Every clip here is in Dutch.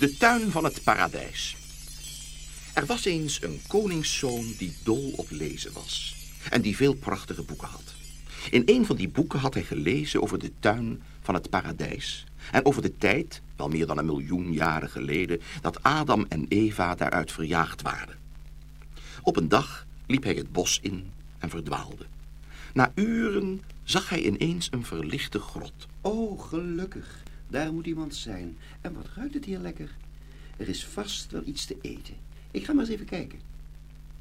De tuin van het paradijs. Er was eens een koningszoon die dol op lezen was en die veel prachtige boeken had. In een van die boeken had hij gelezen over de tuin van het paradijs en over de tijd, wel meer dan een miljoen jaren geleden, dat Adam en Eva daaruit verjaagd waren. Op een dag liep hij het bos in en verdwaalde. Na uren zag hij ineens een verlichte grot. Oh, gelukkig. Daar moet iemand zijn. En wat ruikt het hier lekker. Er is vast wel iets te eten. Ik ga maar eens even kijken.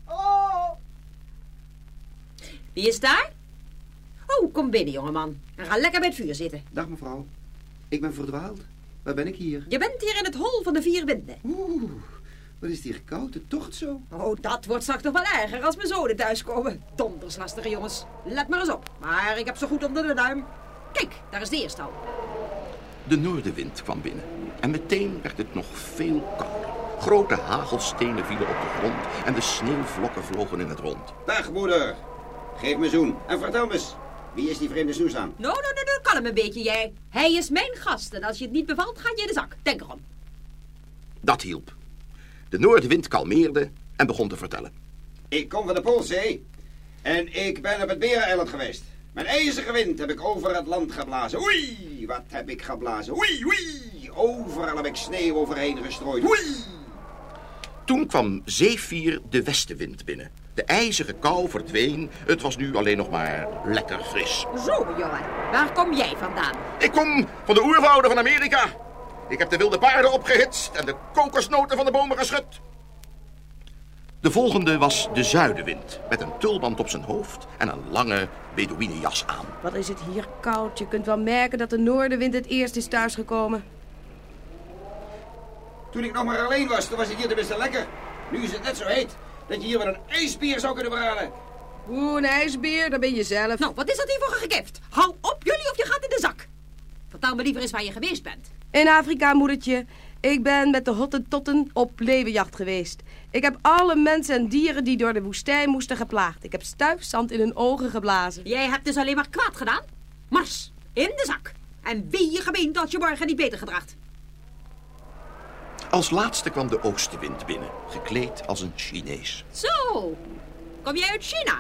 Oh! Wie is daar? Oh, kom binnen, jongeman. En ga lekker bij het vuur zitten. Dag mevrouw. Ik ben verdwaald. Waar ben ik hier? Je bent hier in het hol van de vier winden. Oeh, wat is het hier koud. Het tocht zo. Oh, dat wordt straks nog wel erger als mijn zonen thuiskomen. Donderslastige jongens. Let maar eens op. Maar ik heb ze goed onder de duim. Kijk, daar is de eerste al. De noordenwind kwam binnen en meteen werd het nog veel kouder. Grote hagelstenen vielen op de grond en de sneeuwvlokken vlogen in het rond. Dag, moeder. Geef me zoen. En vertel me eens, wie is die vreemde snoes aan? Nou, nou, nou, nou, kalm een beetje jij. Hij is mijn gast en als je het niet bevalt, ga je in de zak. Denk erom. Dat hielp. De noordenwind kalmeerde en begon te vertellen. Ik kom van de Poolzee en ik ben op het Bereneiland geweest. Mijn ijzige wind heb ik over het land geblazen. Oei, wat heb ik geblazen. Oei, oei. Overal heb ik sneeuw overheen gestrooid. Oei. Toen kwam Zeevier de westenwind binnen. De ijzige kou verdween. Het was nu alleen nog maar lekker fris. Zo, jongen. Waar kom jij vandaan? Ik kom van de oerwouden van Amerika. Ik heb de wilde paarden opgehitst en de kokosnoten van de bomen geschud. De volgende was de zuidenwind, met een tulband op zijn hoofd en een lange Bedouinenjas aan. Wat is het hier koud. Je kunt wel merken dat de noordenwind het eerst is thuisgekomen. Toen ik nog maar alleen was, toen was het hier tenminste lekker. Nu is het net zo heet dat je hier wel een ijsbeer zou kunnen braden. Oeh, een ijsbeer, dat ben je zelf. Nou, wat is dat hier voor gegift? Hou op jullie of je gaat in de zak. Vertel me liever eens waar je geweest bent. In Afrika, moedertje. Ik ben met de Hottentotten op leeuwenjacht geweest. Ik heb alle mensen en dieren die door de woestijn moesten geplaagd. Ik heb stuifzand in hun ogen geblazen. Jij hebt dus alleen maar kwaad gedaan. Mars, in de zak. En wie je gemeente als je morgen niet beter gedraagt. Als laatste kwam de oostenwind binnen, gekleed als een Chinees. Zo, kom jij uit China?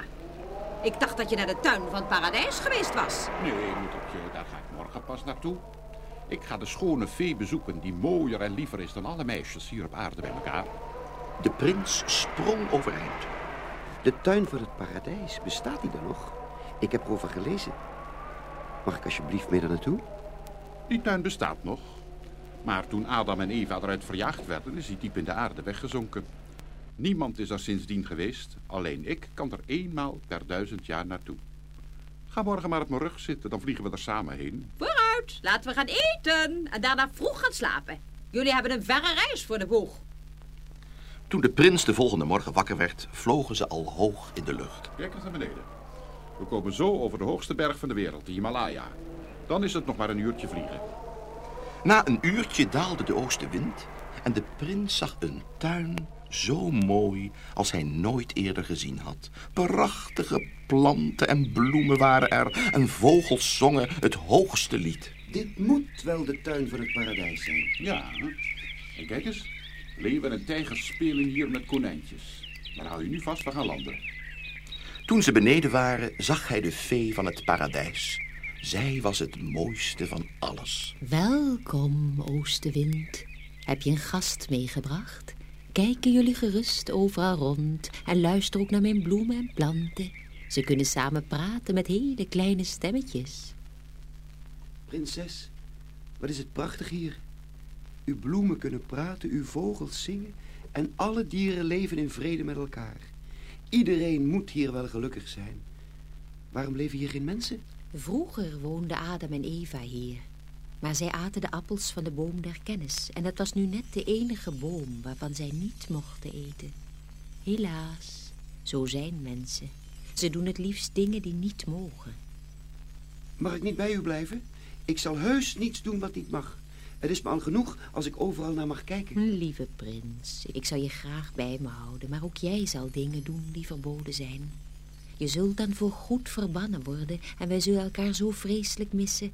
Ik dacht dat je naar de tuin van het paradijs geweest was. Nee, moedertje, daar ga ik morgen pas naartoe. Ik ga de schone vee bezoeken die mooier en liever is dan alle meisjes hier op aarde bij elkaar. De prins sprong overeind. De tuin van het paradijs, bestaat die er nog? Ik heb erover gelezen. Mag ik alsjeblieft mee daar naartoe? Die tuin bestaat nog. Maar toen Adam en Eva eruit verjaagd werden, is hij diep in de aarde weggezonken. Niemand is er sindsdien geweest. Alleen ik kan er eenmaal per duizend jaar naartoe. Ga morgen maar op mijn rug zitten, dan vliegen we er samen heen. Vooruit, laten we gaan eten en daarna vroeg gaan slapen. Jullie hebben een verre reis voor de boeg. Toen de prins de volgende morgen wakker werd, vlogen ze al hoog in de lucht. Kijk eens naar beneden. We komen zo over de hoogste berg van de wereld, de Himalaya. Dan is het nog maar een uurtje vliegen. Na een uurtje daalde de oostenwind en de prins zag een tuin zo mooi als hij nooit eerder gezien had. Prachtige planten en bloemen waren er en vogels zongen het hoogste lied. Dit moet wel de tuin van het paradijs zijn. Ja, en kijk eens. Leeuwen en tijgers spelen hier met konijntjes. Maar hou je nu vast, we gaan landen. Toen ze beneden waren, zag hij de fee van het paradijs. Zij was het mooiste van alles. Welkom, oostenwind. Heb je een gast meegebracht? Kijken jullie gerust overal rond en luister ook naar mijn bloemen en planten. Ze kunnen samen praten met hele kleine stemmetjes. Prinses, wat is het prachtig hier. Uw bloemen kunnen praten, uw vogels zingen en alle dieren leven in vrede met elkaar. Iedereen moet hier wel gelukkig zijn. Waarom leven hier geen mensen? Vroeger woonden Adam en Eva hier. Maar zij aten de appels van de boom der kennis. En dat was nu net de enige boom waarvan zij niet mochten eten. Helaas, zo zijn mensen. Ze doen het liefst dingen die niet mogen. Mag ik niet bij u blijven? Ik zal heus niets doen wat niet mag. Het is me al genoeg als ik overal naar mag kijken. Lieve prins, ik zal je graag bij me houden, maar ook jij zal dingen doen die verboden zijn. Je zult dan voor goed verbannen worden en wij zullen elkaar zo vreselijk missen.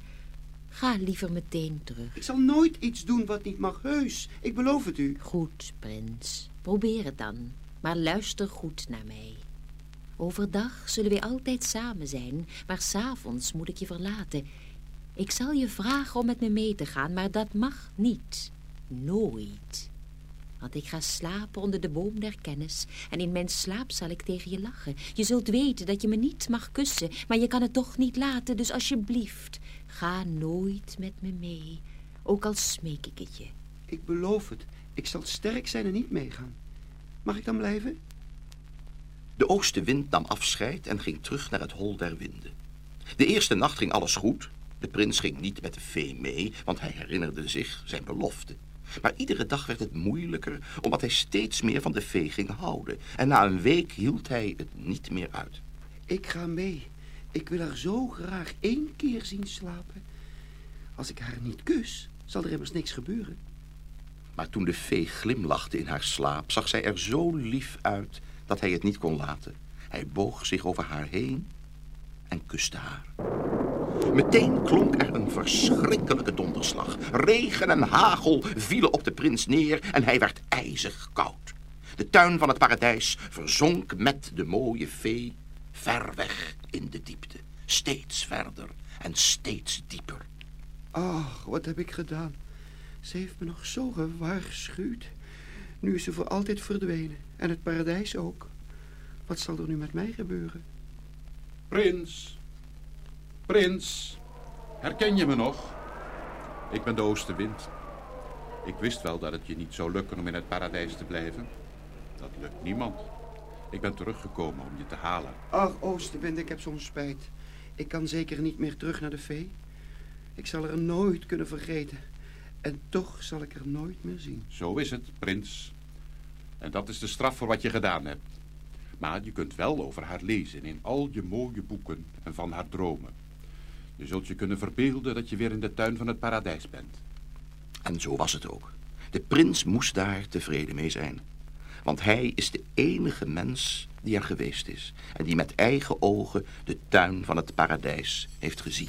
Ga liever meteen terug. Ik zal nooit iets doen wat niet mag, heus. Ik beloof het u. Goed, prins. Probeer het dan. Maar luister goed naar mij. Overdag zullen wij altijd samen zijn, maar s'avonds moet ik je verlaten. Ik zal je vragen om met me mee te gaan, maar dat mag niet. Nooit. Want ik ga slapen onder de boom der kennis en in mijn slaap zal ik tegen je lachen. Je zult weten dat je me niet mag kussen, maar je kan het toch niet laten, dus alsjeblieft, ga nooit met me mee. Ook al smeek ik het je. Ik beloof het. Ik zal sterk zijn en niet meegaan. Mag ik dan blijven? De oostenwind nam afscheid en ging terug naar het hol der winden. De eerste nacht ging alles goed. De prins ging niet met de vee mee, want hij herinnerde zich zijn belofte. Maar iedere dag werd het moeilijker, omdat hij steeds meer van de vee ging houden. En na een week hield hij het niet meer uit. Ik ga mee. Ik wil haar zo graag één keer zien slapen. Als ik haar niet kus, zal er immers niks gebeuren. Maar toen de vee glimlachte in haar slaap, zag zij er zo lief uit dat hij het niet kon laten. Hij boog zich over haar heen en kuste haar. Meteen klonk er een verschrikkelijke donderslag. Regen en hagel vielen op de prins neer en hij werd ijzig koud. De tuin van het paradijs verzonk met de mooie vee ver weg de diepte. Steeds verder en steeds dieper. Ach, wat heb ik gedaan? Ze heeft me nog zo gewaarschuwd. Nu is ze voor altijd verdwenen. En het paradijs ook. Wat zal er nu met mij gebeuren? Prins, prins, herken je me nog? Ik ben de oostenwind. Ik wist wel dat het je niet zou lukken om in het paradijs te blijven. Dat lukt niemand. Ik ben teruggekomen om je te halen. Ach, Oostenwind, ik heb zo'n spijt. Ik kan zeker niet meer terug naar de vee. Ik zal er nooit kunnen vergeten. En toch zal ik er nooit meer zien. Zo is het, prins. En dat is de straf voor wat je gedaan hebt. Maar je kunt wel over haar lezen in al je mooie boeken en van haar dromen. Je zult je kunnen verbeelden dat je weer in de tuin van het paradijs bent. En zo was het ook. De prins moest daar tevreden mee zijn. Want hij is de enige mens die er geweest is. En die met eigen ogen de tuin van het paradijs heeft gezien.